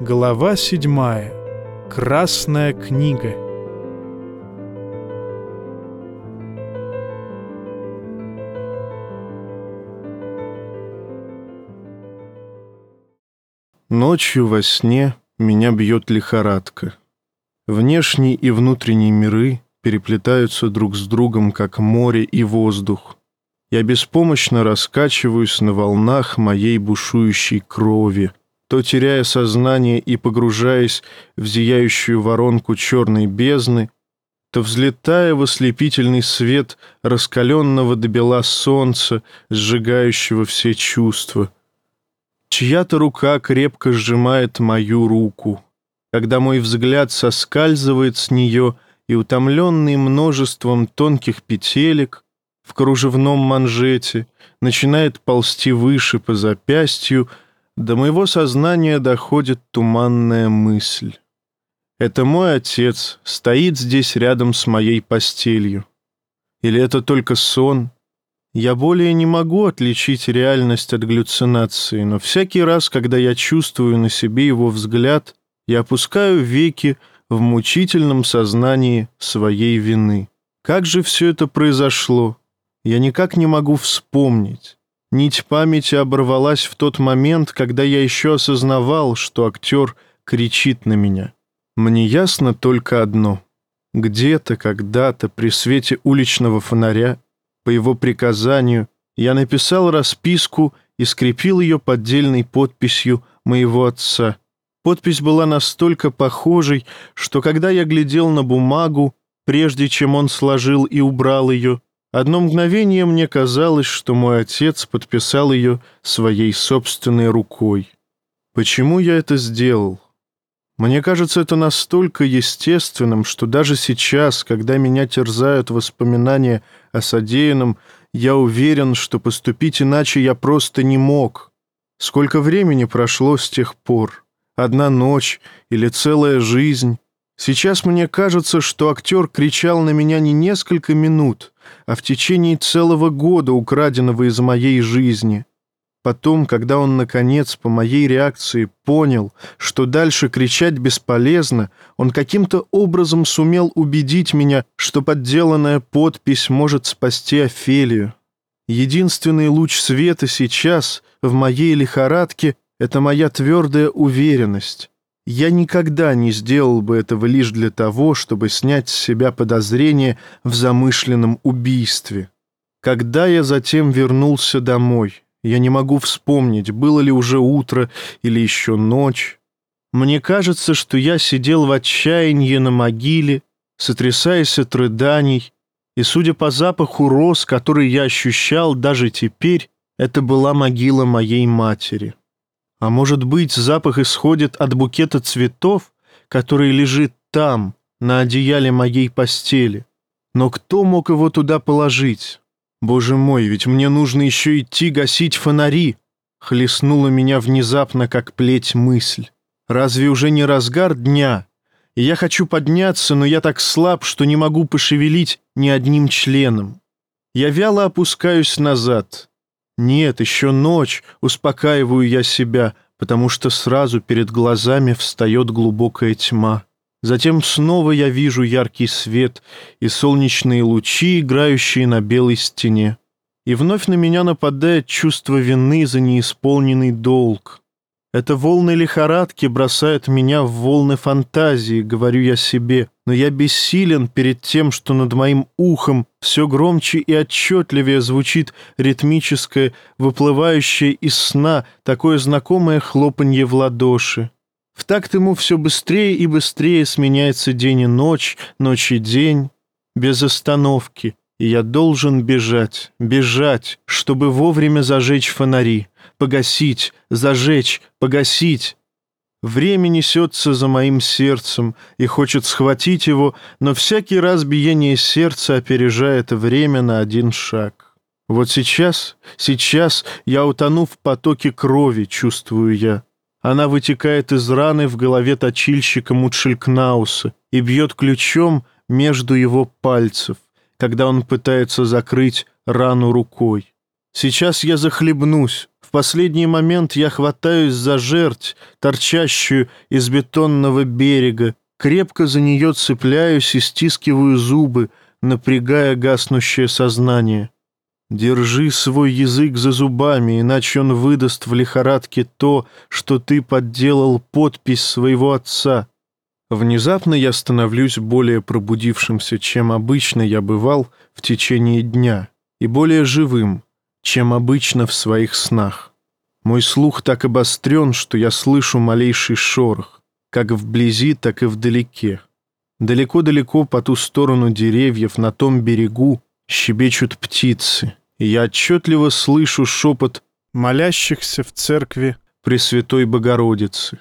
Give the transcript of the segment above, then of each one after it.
Глава седьмая. Красная книга. Ночью во сне меня бьет лихорадка. Внешний и внутренний миры переплетаются друг с другом, как море и воздух. Я беспомощно раскачиваюсь на волнах моей бушующей крови, то теряя сознание и погружаясь в зияющую воронку черной бездны, то взлетая в ослепительный свет раскаленного до бела солнца, сжигающего все чувства — Чья-то рука крепко сжимает мою руку. Когда мой взгляд соскальзывает с нее и, утомленный множеством тонких петелек, в кружевном манжете, начинает ползти выше по запястью, до моего сознания доходит туманная мысль. Это мой отец стоит здесь рядом с моей постелью. Или это только сон — я более не могу отличить реальность от галлюцинации, но всякий раз, когда я чувствую на себе его взгляд, я опускаю веки в мучительном сознании своей вины. Как же все это произошло? Я никак не могу вспомнить. Нить памяти оборвалась в тот момент, когда я еще осознавал, что актер кричит на меня. Мне ясно только одно. Где-то, когда-то, при свете уличного фонаря, по его приказанию я написал расписку и скрепил ее поддельной подписью моего отца. Подпись была настолько похожей, что когда я глядел на бумагу, прежде чем он сложил и убрал ее, одно мгновение мне казалось, что мой отец подписал ее своей собственной рукой. Почему я это сделал? Мне кажется, это настолько естественным, что даже сейчас, когда меня терзают воспоминания о содеянном, я уверен, что поступить иначе я просто не мог. Сколько времени прошло с тех пор? Одна ночь или целая жизнь? Сейчас мне кажется, что актер кричал на меня не несколько минут, а в течение целого года, украденного из моей жизни. Потом, когда он, наконец, по моей реакции понял, что дальше кричать бесполезно, он каким-то образом сумел убедить меня, что подделанная подпись может спасти Офелию. Единственный луч света сейчас, в моей лихорадке, это моя твердая уверенность. Я никогда не сделал бы этого лишь для того, чтобы снять с себя подозрение в замышленном убийстве. Когда я затем вернулся домой, я не могу вспомнить, было ли уже утро или еще ночь. Мне кажется, что я сидел в отчаянии на могиле, сотрясаясь от рыданий, и, судя по запаху роз, который я ощущал даже теперь, это была могила моей матери. А может быть, запах исходит от букета цветов, который лежит там, на одеяле моей постели. Но кто мог его туда положить? «Боже мой, ведь мне нужно еще идти гасить фонари!» Хлестнула меня внезапно, как плеть мысль. «Разве уже не разгар дня? Я хочу подняться, но я так слаб, что не могу пошевелить ни одним членом. Я вяло опускаюсь назад. Нет, еще ночь, успокаиваю я себя, потому что сразу перед глазами встает глубокая тьма. Затем снова я вижу яркий свет и солнечные лучи, играющие на белой стене. И вновь на меня нападает чувство вины за неисполненный долг. Это волны лихорадки бросают меня в волны фантазии, говорю я себе, но я бессилен перед тем, что над моим ухом все громче и отчетливее звучит ритмическое, выплывающее из сна, такое знакомое хлопанье в ладоши. В такт ему все быстрее и быстрее сменяется день и ночь, ночь и день, без остановки, и я должен бежать, бежать, чтобы вовремя зажечь фонари, погасить, зажечь, погасить. Время несется за моим сердцем и хочет схватить его, но всякий раз биение сердца опережает время на один шаг. Вот сейчас, сейчас я утону в потоке крови, чувствую я. Она вытекает из раны в голове точильщика Мутшелькнауса и бьет ключом между его пальцев, когда он пытается закрыть рану рукой. Сейчас я захлебнусь последний момент я хватаюсь за жерть, торчащую из бетонного берега, крепко за нее цепляюсь и стискиваю зубы, напрягая гаснущее сознание. Держи свой язык за зубами, иначе он выдаст в лихорадке то, что ты подделал подпись своего отца. Внезапно я становлюсь более пробудившимся, чем обычно я бывал в течение дня, и более живым, чем обычно в своих снах. Мой слух так обострен, что я слышу малейший шорох, как вблизи, так и вдалеке. Далеко-далеко по ту сторону деревьев на том берегу щебечут птицы — и я отчетливо слышу шепот молящихся в церкви Пресвятой Богородицы.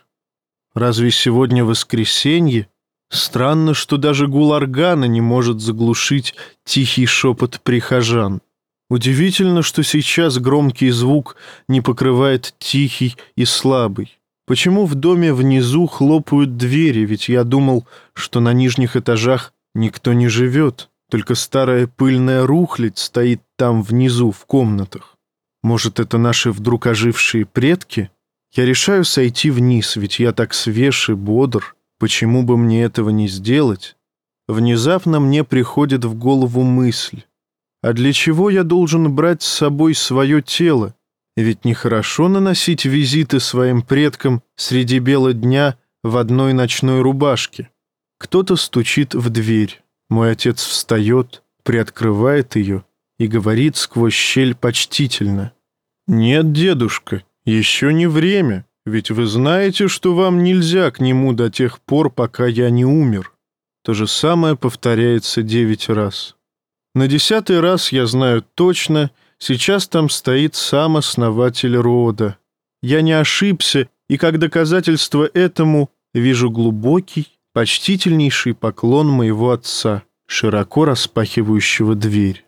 Разве сегодня воскресенье? Странно, что даже гул органа не может заглушить тихий шепот прихожан. Удивительно, что сейчас громкий звук не покрывает тихий и слабый. Почему в доме внизу хлопают двери, ведь я думал, что на нижних этажах никто не живет. Только старая пыльная рухлядь стоит там внизу, в комнатах. Может, это наши вдруг ожившие предки? Я решаю сойти вниз, ведь я так свеж и бодр. Почему бы мне этого не сделать? Внезапно мне приходит в голову мысль. А для чего я должен брать с собой свое тело? Ведь нехорошо наносить визиты своим предкам среди бела дня в одной ночной рубашке. Кто-то стучит в дверь. Мой отец встает, приоткрывает ее и говорит сквозь щель почтительно. «Нет, дедушка, еще не время, ведь вы знаете, что вам нельзя к нему до тех пор, пока я не умер». То же самое повторяется девять раз. На десятый раз я знаю точно, сейчас там стоит сам основатель рода. Я не ошибся, и как доказательство этому вижу глубокий, почтительнейший поклон моего отца, широко распахивающего дверь.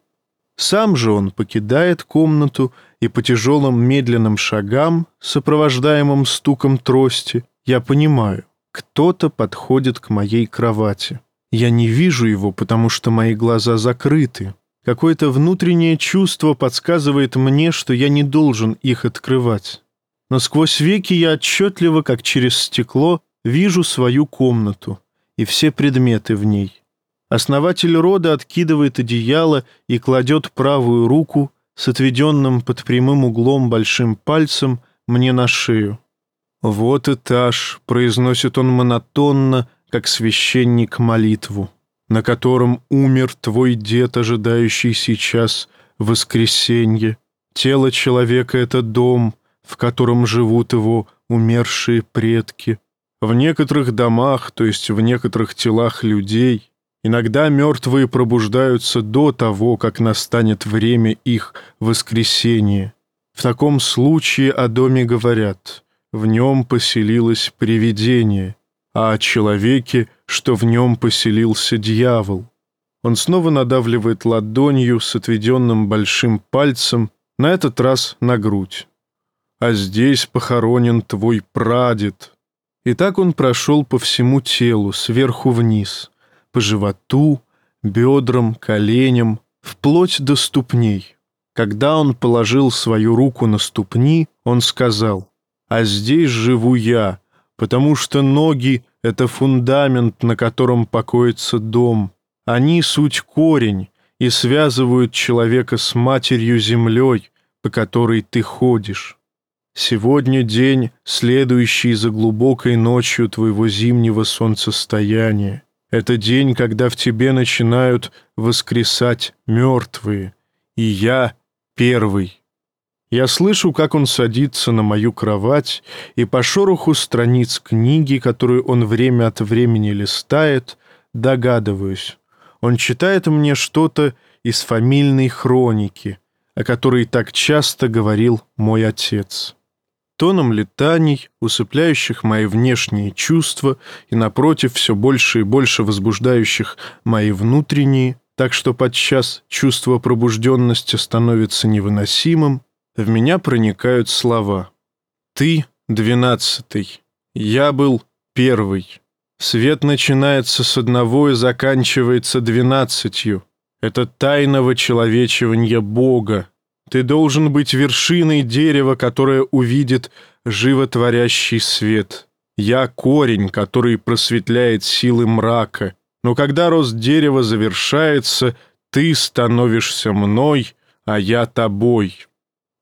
Сам же он покидает комнату, и по тяжелым медленным шагам, сопровождаемым стуком трости, я понимаю, кто-то подходит к моей кровати. Я не вижу его, потому что мои глаза закрыты. Какое-то внутреннее чувство подсказывает мне, что я не должен их открывать. Но сквозь веки я отчетливо, как через стекло, вижу свою комнату и все предметы в ней. Основатель рода откидывает одеяло и кладет правую руку с отведенным под прямым углом большим пальцем мне на шею. «Вот этаж», — произносит он монотонно, как священник молитву, на котором умер твой дед, ожидающий сейчас воскресенье. Тело человека — это дом, в котором живут его умершие предки. В некоторых домах, то есть в некоторых телах людей, иногда мертвые пробуждаются до того, как настанет время их воскресения. В таком случае о доме говорят, в нем поселилось привидение, а о человеке, что в нем поселился дьявол. Он снова надавливает ладонью с отведенным большим пальцем, на этот раз на грудь. «А здесь похоронен твой прадед», и так он прошел по всему телу, сверху вниз, по животу, бедрам, коленям, вплоть до ступней. Когда он положил свою руку на ступни, он сказал, «А здесь живу я, потому что ноги — это фундамент, на котором покоится дом. Они — суть корень и связывают человека с матерью землей, по которой ты ходишь». Сегодня день, следующий за глубокой ночью твоего зимнего солнцестояния. Это день, когда в тебе начинают воскресать мертвые. И я первый. Я слышу, как он садится на мою кровать, и по шороху страниц книги, которую он время от времени листает, догадываюсь. Он читает мне что-то из фамильной хроники, о которой так часто говорил мой отец тоном летаний, усыпляющих мои внешние чувства и, напротив, все больше и больше возбуждающих мои внутренние, так что подчас чувство пробужденности становится невыносимым, в меня проникают слова. «Ты — двенадцатый, я был первый. Свет начинается с одного и заканчивается двенадцатью. Это тайного человечивания Бога, Ты должен быть вершиной дерева, которое увидит животворящий свет. Я корень, который просветляет силы мрака. Но когда рост дерева завершается, ты становишься мной, а я тобой.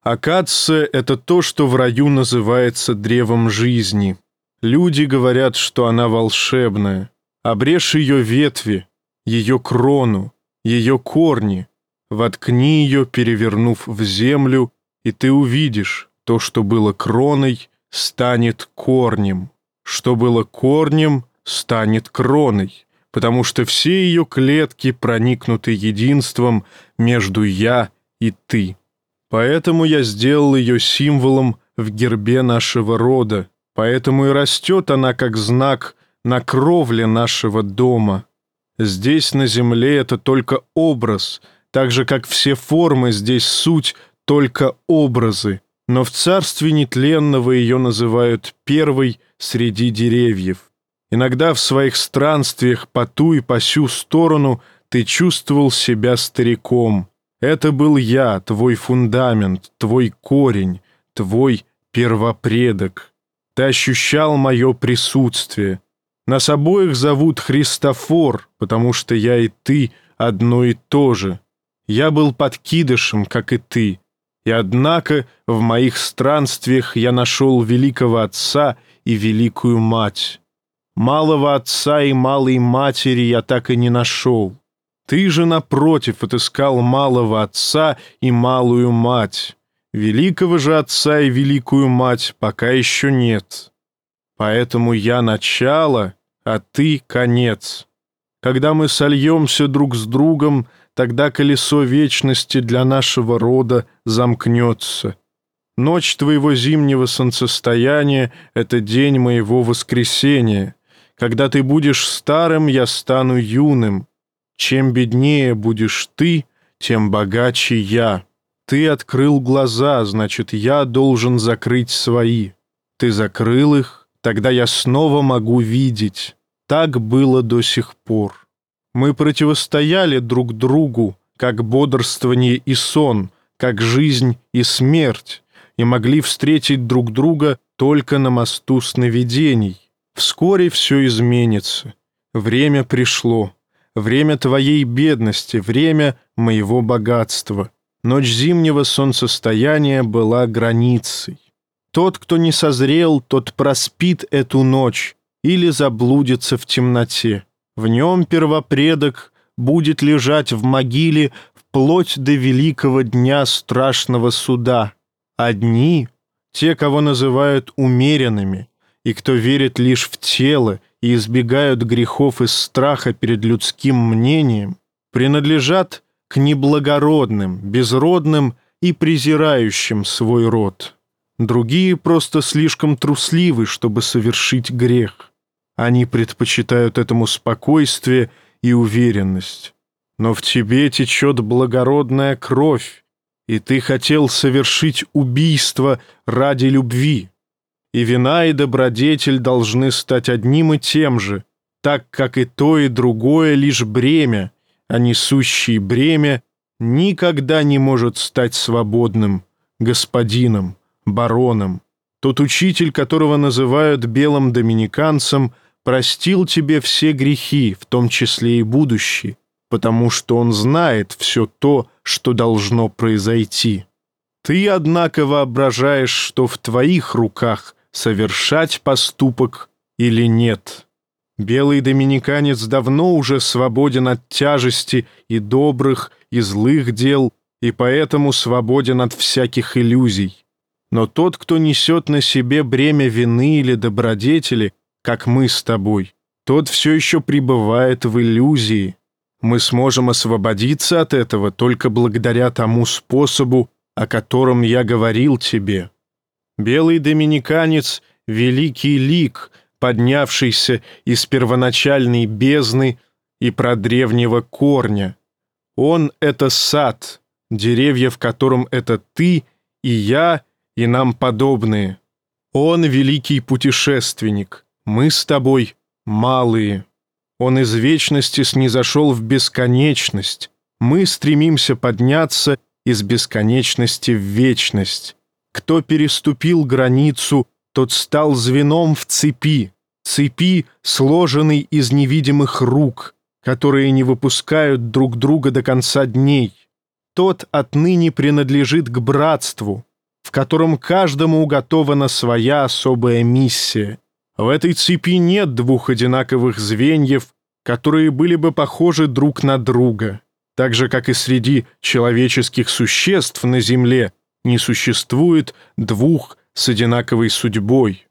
Акация — это то, что в раю называется древом жизни. Люди говорят, что она волшебная. Обрежь ее ветви, ее крону, ее корни, воткни ее, перевернув в землю, и ты увидишь, то, что было кроной, станет корнем, что было корнем, станет кроной, потому что все ее клетки проникнуты единством между «я» и «ты». Поэтому я сделал ее символом в гербе нашего рода, поэтому и растет она как знак на кровле нашего дома. Здесь на земле это только образ, так же, как все формы здесь суть только образы, но в царстве нетленного ее называют первой среди деревьев. Иногда в своих странствиях по ту и по сю сторону ты чувствовал себя стариком. Это был я, твой фундамент, твой корень, твой первопредок. Ты ощущал мое присутствие. Нас обоих зовут Христофор, потому что я и ты одно и то же. Я был подкидышем, как и ты, и однако в моих странствиях я нашел великого отца и великую мать. Малого отца и малой матери я так и не нашел. Ты же, напротив, отыскал малого отца и малую мать. Великого же отца и великую мать пока еще нет. Поэтому я начало, а ты конец. Когда мы сольемся друг с другом, тогда колесо вечности для нашего рода замкнется. Ночь твоего зимнего солнцестояния — это день моего воскресения. Когда ты будешь старым, я стану юным. Чем беднее будешь ты, тем богаче я. Ты открыл глаза, значит, я должен закрыть свои. Ты закрыл их, тогда я снова могу видеть. Так было до сих пор. Мы противостояли друг другу, как бодрствование и сон, как жизнь и смерть, и могли встретить друг друга только на мосту сновидений. Вскоре все изменится. Время пришло. Время твоей бедности, время моего богатства. Ночь зимнего солнцестояния была границей. Тот, кто не созрел, тот проспит эту ночь или заблудится в темноте. В нем первопредок будет лежать в могиле вплоть до великого дня страшного суда. Одни — те, кого называют умеренными, и кто верит лишь в тело и избегают грехов из страха перед людским мнением, принадлежат к неблагородным, безродным и презирающим свой род. Другие просто слишком трусливы, чтобы совершить грех. Они предпочитают этому спокойствие и уверенность. Но в тебе течет благородная кровь, и ты хотел совершить убийство ради любви и вина и добродетель должны стать одним и тем же, так как и то, и другое лишь бремя, а несущий бремя никогда не может стать свободным, господином, бароном. Тот учитель, которого называют белым доминиканцем, простил тебе все грехи, в том числе и будущие, потому что он знает все то, что должно произойти. Ты, однако, воображаешь, что в твоих руках – совершать поступок или нет. Белый доминиканец давно уже свободен от тяжести и добрых, и злых дел, и поэтому свободен от всяких иллюзий. Но тот, кто несет на себе бремя вины или добродетели, как мы с тобой, тот все еще пребывает в иллюзии. Мы сможем освободиться от этого только благодаря тому способу, о котором я говорил тебе. Белый доминиканец — великий лик, поднявшийся из первоначальной бездны и продревнего корня. Он — это сад, деревья в котором это ты и я, и нам подобные. Он — великий путешественник, мы с тобой — малые. Он из вечности снизошел в бесконечность. Мы стремимся подняться из бесконечности в вечность. Кто переступил границу, тот стал звеном в цепи, цепи, сложенной из невидимых рук, которые не выпускают друг друга до конца дней. Тот отныне принадлежит к братству, в котором каждому уготована своя особая миссия. В этой цепи нет двух одинаковых звеньев, которые были бы похожи друг на друга, так же, как и среди человеческих существ на Земле не существует двух с одинаковой судьбой.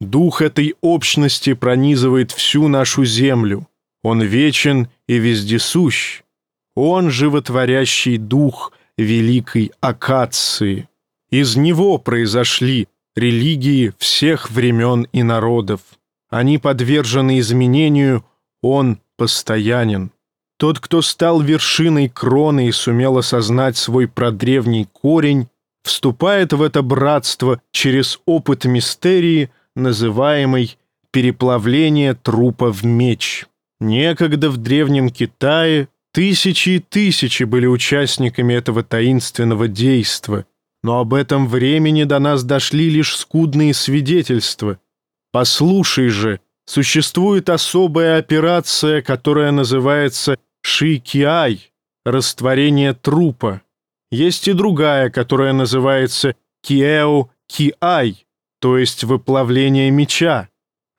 Дух этой общности пронизывает всю нашу землю. Он вечен и вездесущ. Он животворящий дух великой акации. Из него произошли религии всех времен и народов. Они подвержены изменению, он постоянен. Тот, кто стал вершиной кроны и сумел осознать свой продревний корень, вступает в это братство через опыт мистерии, называемый «переплавление трупа в меч». Некогда в Древнем Китае тысячи и тысячи были участниками этого таинственного действа, но об этом времени до нас дошли лишь скудные свидетельства. Послушай же, существует особая операция, которая называется Ши-Киай – растворение трупа. Есть и другая, которая называется Киэо-Киай, то есть выплавление меча.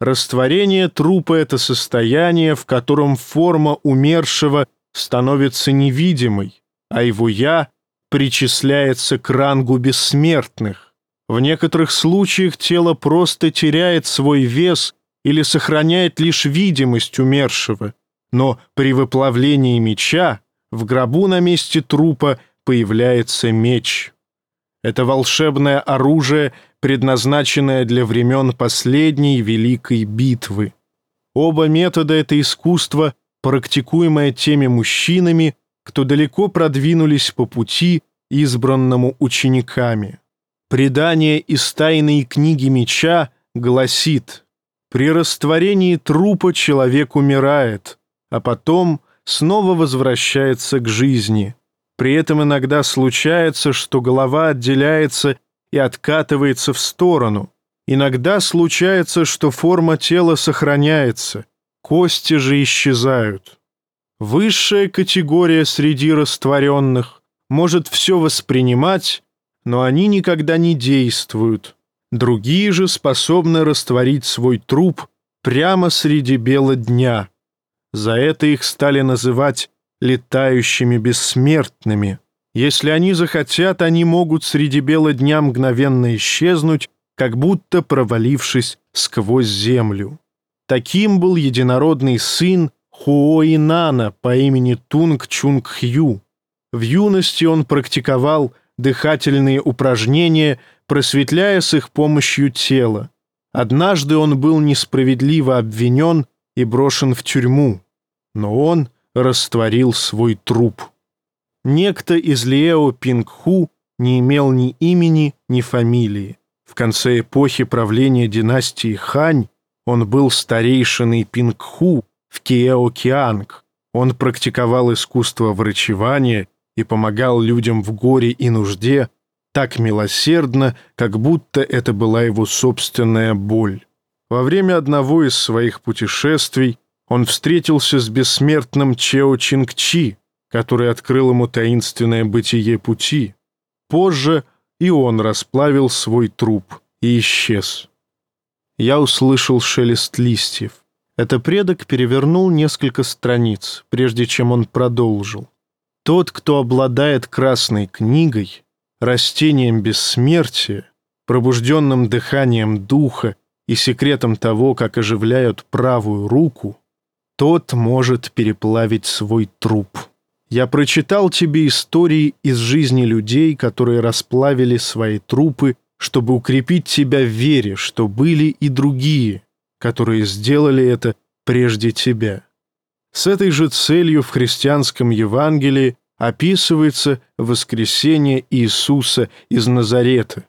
Растворение трупа — это состояние, в котором форма умершего становится невидимой, а его «я» причисляется к рангу бессмертных. В некоторых случаях тело просто теряет свой вес или сохраняет лишь видимость умершего, но при выплавлении меча в гробу на месте трупа появляется меч. Это волшебное оружие, предназначенное для времен последней великой битвы. Оба метода — это искусство, практикуемое теми мужчинами, кто далеко продвинулись по пути, избранному учениками. Предание из тайной книги меча гласит «При растворении трупа человек умирает, а потом снова возвращается к жизни». При этом иногда случается, что голова отделяется и откатывается в сторону. Иногда случается, что форма тела сохраняется, кости же исчезают. Высшая категория среди растворенных может все воспринимать, но они никогда не действуют. Другие же способны растворить свой труп прямо среди бела дня. За это их стали называть летающими бессмертными. Если они захотят, они могут среди бела дня мгновенно исчезнуть, как будто провалившись сквозь землю. Таким был единородный сын Хуоинана по имени Тунг Чунг Хью. В юности он практиковал дыхательные упражнения, просветляя с их помощью тело. Однажды он был несправедливо обвинен и брошен в тюрьму, но он растворил свой труп. Некто из Лео Пингху не имел ни имени, ни фамилии. В конце эпохи правления династии Хань он был старейшиной Пингху в Киэокианг. Он практиковал искусство врачевания и помогал людям в горе и нужде так милосердно, как будто это была его собственная боль. Во время одного из своих путешествий он встретился с бессмертным Чео Чингчи, который открыл ему таинственное бытие пути. Позже и он расплавил свой труп и исчез. Я услышал шелест листьев. Это предок перевернул несколько страниц, прежде чем он продолжил. Тот, кто обладает красной книгой, растением бессмертия, пробужденным дыханием духа и секретом того, как оживляют правую руку, тот может переплавить свой труп. Я прочитал тебе истории из жизни людей, которые расплавили свои трупы, чтобы укрепить тебя в вере, что были и другие, которые сделали это прежде тебя. С этой же целью в христианском Евангелии описывается воскресение Иисуса из Назарета.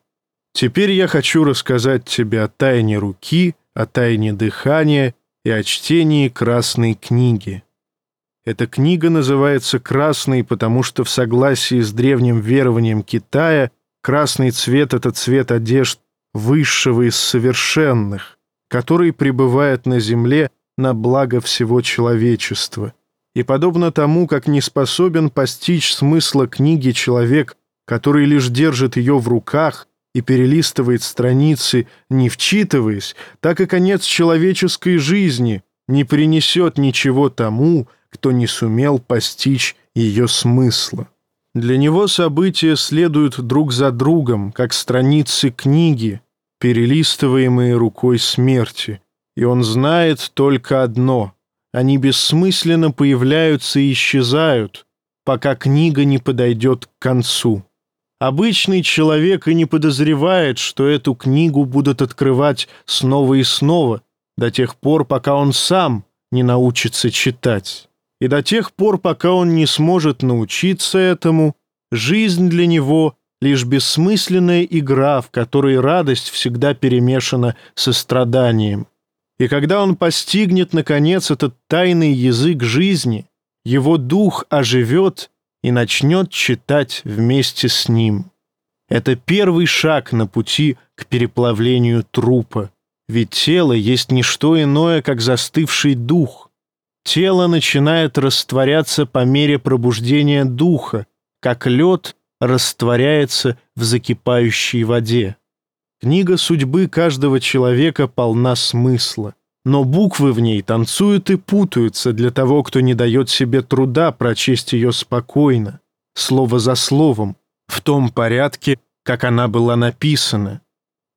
Теперь я хочу рассказать тебе о тайне руки, о тайне дыхания и о чтении Красной книги. Эта книга называется «Красной», потому что в согласии с древним верованием Китая красный цвет — это цвет одежд высшего из совершенных, который пребывает на земле на благо всего человечества. И подобно тому, как не способен постичь смысла книги человек, который лишь держит ее в руках и перелистывает страницы, не вчитываясь, так и конец человеческой жизни не принесет ничего тому, кто не сумел постичь ее смысла. Для него события следуют друг за другом, как страницы книги, перелистываемые рукой смерти, и он знает только одно — они бессмысленно появляются и исчезают, пока книга не подойдет к концу. Обычный человек и не подозревает, что эту книгу будут открывать снова и снова, до тех пор, пока он сам не научится читать. И до тех пор, пока он не сможет научиться этому, жизнь для него — лишь бессмысленная игра, в которой радость всегда перемешана со страданием. И когда он постигнет, наконец, этот тайный язык жизни, его дух оживет и начнет читать вместе с ним. Это первый шаг на пути к переплавлению трупа, ведь тело есть не что иное, как застывший дух. Тело начинает растворяться по мере пробуждения духа, как лед растворяется в закипающей воде. Книга судьбы каждого человека полна смысла, но буквы в ней танцуют и путаются для того, кто не дает себе труда прочесть ее спокойно, слово за словом, в том порядке, как она была написана.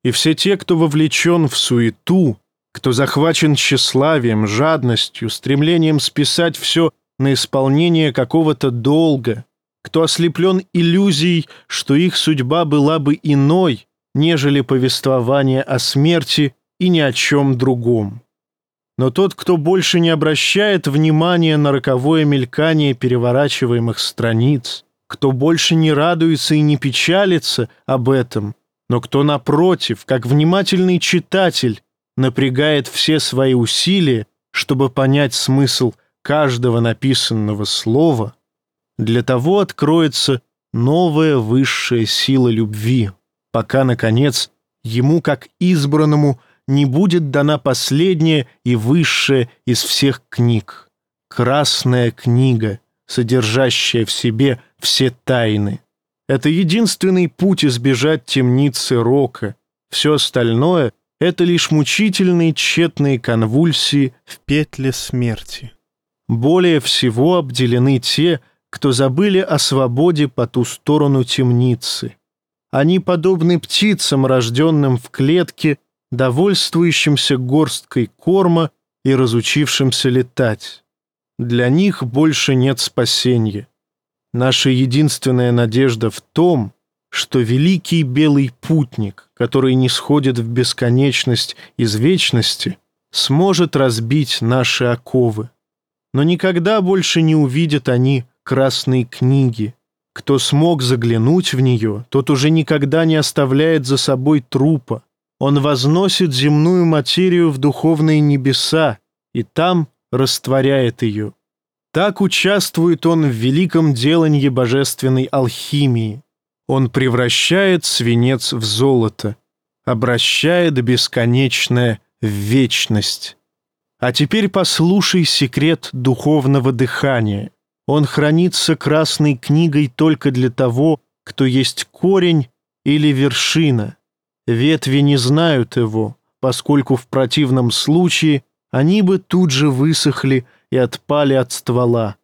И все те, кто вовлечен в суету, кто захвачен тщеславием, жадностью, стремлением списать все на исполнение какого-то долга, кто ослеплен иллюзией, что их судьба была бы иной, нежели повествование о смерти и ни о чем другом. Но тот, кто больше не обращает внимания на роковое мелькание переворачиваемых страниц, кто больше не радуется и не печалится об этом, но кто, напротив, как внимательный читатель, напрягает все свои усилия, чтобы понять смысл каждого написанного слова, для того откроется новая высшая сила любви, пока, наконец, ему, как избранному, не будет дана последняя и высшая из всех книг — Красная книга, содержащая в себе все тайны. Это единственный путь избежать темницы рока. Все остальное — это лишь мучительные тщетные конвульсии в петле смерти. Более всего обделены те, кто забыли о свободе по ту сторону темницы. Они подобны птицам, рожденным в клетке, довольствующимся горсткой корма и разучившимся летать. Для них больше нет спасения. Наша единственная надежда в том, что великий белый путник, который не сходит в бесконечность из вечности, сможет разбить наши оковы. Но никогда больше не увидят они красной книги. Кто смог заглянуть в нее, тот уже никогда не оставляет за собой трупа. Он возносит земную материю в духовные небеса и там растворяет ее. Так участвует он в великом делании божественной алхимии. Он превращает свинец в золото, обращает бесконечное в вечность. А теперь послушай секрет духовного дыхания. Он хранится красной книгой только для того, кто есть корень или вершина. Ветви не знают его, поскольку в противном случае они бы тут же высохли и отпали от ствола.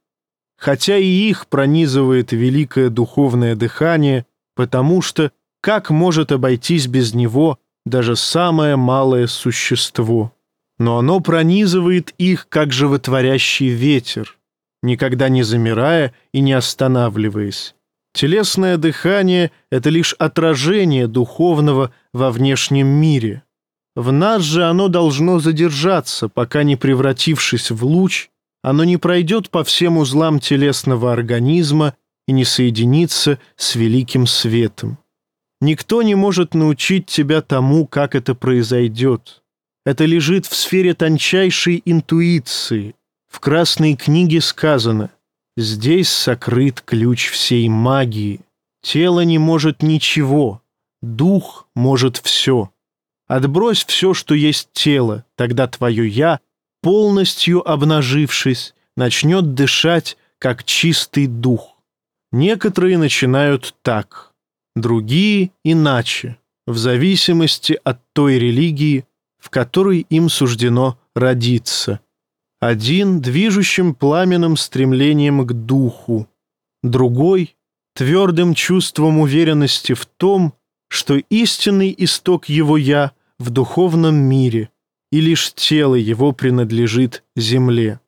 Хотя и их пронизывает великое духовное дыхание, потому что как может обойтись без него даже самое малое существо? Но оно пронизывает их, как животворящий ветер, никогда не замирая и не останавливаясь. Телесное дыхание — это лишь отражение духовного во внешнем мире. В нас же оно должно задержаться, пока не превратившись в луч, оно не пройдет по всем узлам телесного организма и не соединится с великим светом. Никто не может научить тебя тому, как это произойдет. Это лежит в сфере тончайшей интуиции, В Красной книге сказано «Здесь сокрыт ключ всей магии. Тело не может ничего, дух может все. Отбрось все, что есть тело, тогда твое «я», полностью обнажившись, начнет дышать, как чистый дух. Некоторые начинают так, другие — иначе, в зависимости от той религии, в которой им суждено родиться. Один — движущим пламенным стремлением к духу, другой — твердым чувством уверенности в том, что истинный исток его «я» в духовном мире, и лишь тело его принадлежит земле.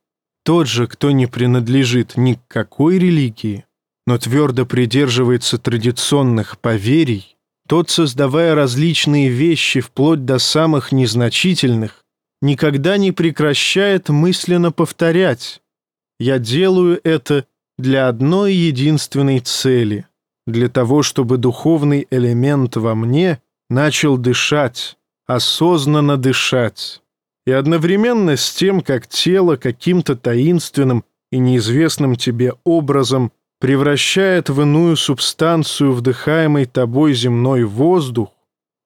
Тот же, кто не принадлежит ни к какой религии, но твердо придерживается традиционных поверий, тот, создавая различные вещи вплоть до самых незначительных, никогда не прекращает мысленно повторять. «Я делаю это для одной единственной цели, для того, чтобы духовный элемент во мне начал дышать, осознанно дышать» и одновременно с тем, как тело каким-то таинственным и неизвестным тебе образом превращает в иную субстанцию вдыхаемый тобой земной воздух,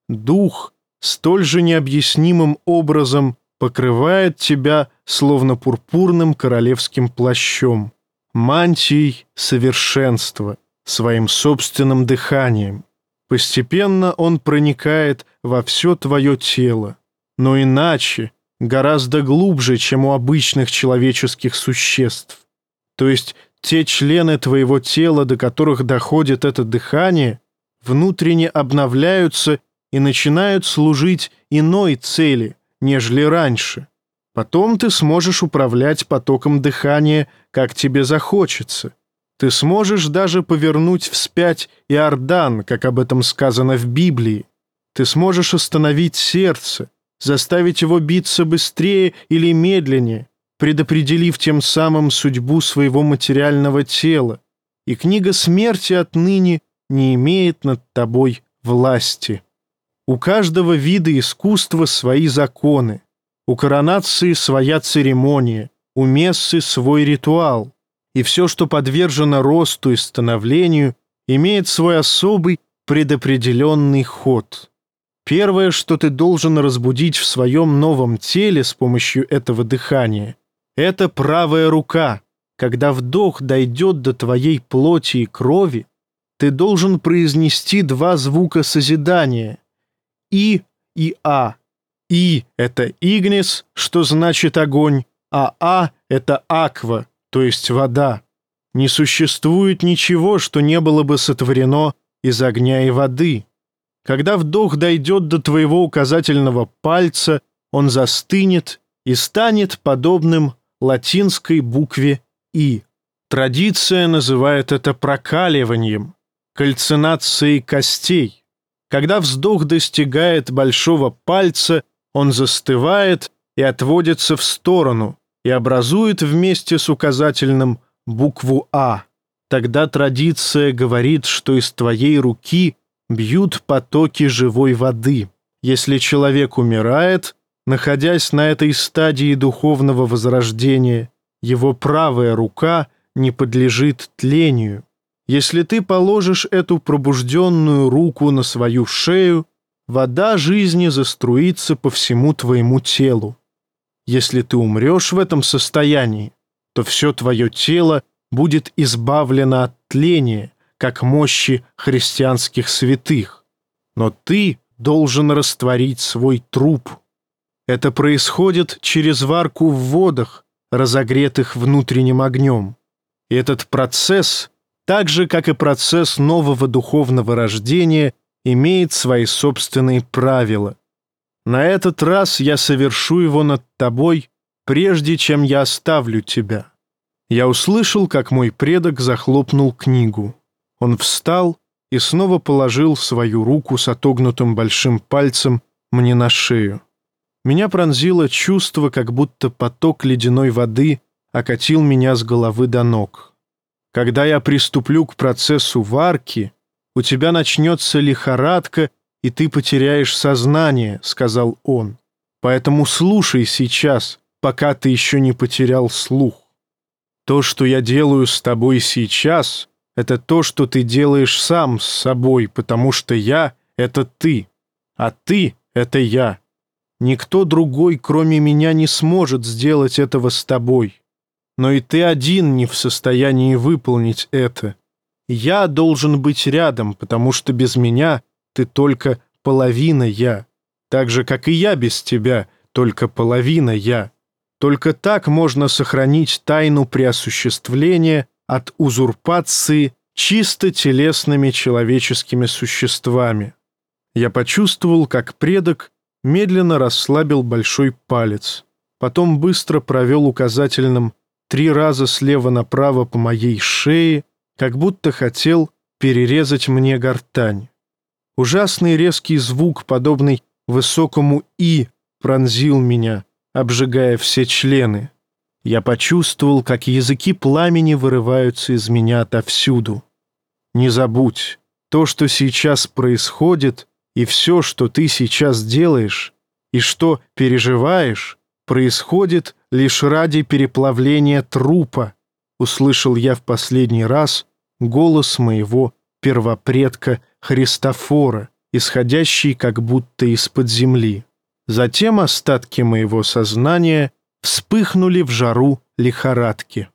дух столь же необъяснимым образом покрывает тебя словно пурпурным королевским плащом, мантией совершенства, своим собственным дыханием. Постепенно он проникает во все твое тело, но иначе, гораздо глубже, чем у обычных человеческих существ. То есть те члены твоего тела, до которых доходит это дыхание, внутренне обновляются и начинают служить иной цели, нежели раньше. Потом ты сможешь управлять потоком дыхания, как тебе захочется. Ты сможешь даже повернуть вспять Иордан, как об этом сказано в Библии. Ты сможешь остановить сердце, заставить его биться быстрее или медленнее, предопределив тем самым судьбу своего материального тела, и книга смерти отныне не имеет над тобой власти. У каждого вида искусства свои законы, у коронации своя церемония, у мессы свой ритуал, и все, что подвержено росту и становлению, имеет свой особый предопределенный ход. Первое, что ты должен разбудить в своем новом теле с помощью этого дыхания, это правая рука. Когда вдох дойдет до твоей плоти и крови, ты должен произнести два звука созидания — «и» и «а». «И» — это «игнис», что значит «огонь», а «а» — это «аква», то есть «вода». Не существует ничего, что не было бы сотворено из огня и воды. Когда вдох дойдет до твоего указательного пальца, он застынет и станет подобным латинской букве «И». Традиция называет это прокаливанием, кальцинацией костей. Когда вздох достигает большого пальца, он застывает и отводится в сторону и образует вместе с указательным букву «А». Тогда традиция говорит, что из твоей руки бьют потоки живой воды. Если человек умирает, находясь на этой стадии духовного возрождения, его правая рука не подлежит тлению. Если ты положишь эту пробужденную руку на свою шею, вода жизни заструится по всему твоему телу. Если ты умрешь в этом состоянии, то все твое тело будет избавлено от тления, как мощи христианских святых. Но ты должен растворить свой труп. Это происходит через варку в водах, разогретых внутренним огнем. И этот процесс, так же, как и процесс нового духовного рождения, имеет свои собственные правила. На этот раз я совершу его над тобой, прежде чем я оставлю тебя. Я услышал, как мой предок захлопнул книгу. Он встал и снова положил свою руку с отогнутым большим пальцем мне на шею. Меня пронзило чувство, как будто поток ледяной воды окатил меня с головы до ног. Когда я приступлю к процессу варки, у тебя начнется лихорадка, и ты потеряешь сознание, — сказал он. Поэтому слушай сейчас, пока ты еще не потерял слух. То, что я делаю с тобой сейчас, это то, что ты делаешь сам с собой, потому что я — это ты, а ты — это я. Никто другой, кроме меня, не сможет сделать этого с тобой. Но и ты один не в состоянии выполнить это. Я должен быть рядом, потому что без меня ты только половина я, так же, как и я без тебя, только половина я. Только так можно сохранить тайну преосуществления от узурпации чисто телесными человеческими существами. Я почувствовал, как предок медленно расслабил большой палец, потом быстро провел указательным три раза слева направо по моей шее, как будто хотел перерезать мне гортань. Ужасный резкий звук, подобный высокому «и», пронзил меня, обжигая все члены. Я почувствовал, как языки пламени вырываются из меня отовсюду. Не забудь, то, что сейчас происходит, и все, что ты сейчас делаешь, и что переживаешь, происходит лишь ради переплавления трупа, услышал я в последний раз голос моего первопредка Христофора, исходящий как будто из-под земли. Затем остатки моего сознания вспыхнули в жару лихорадки.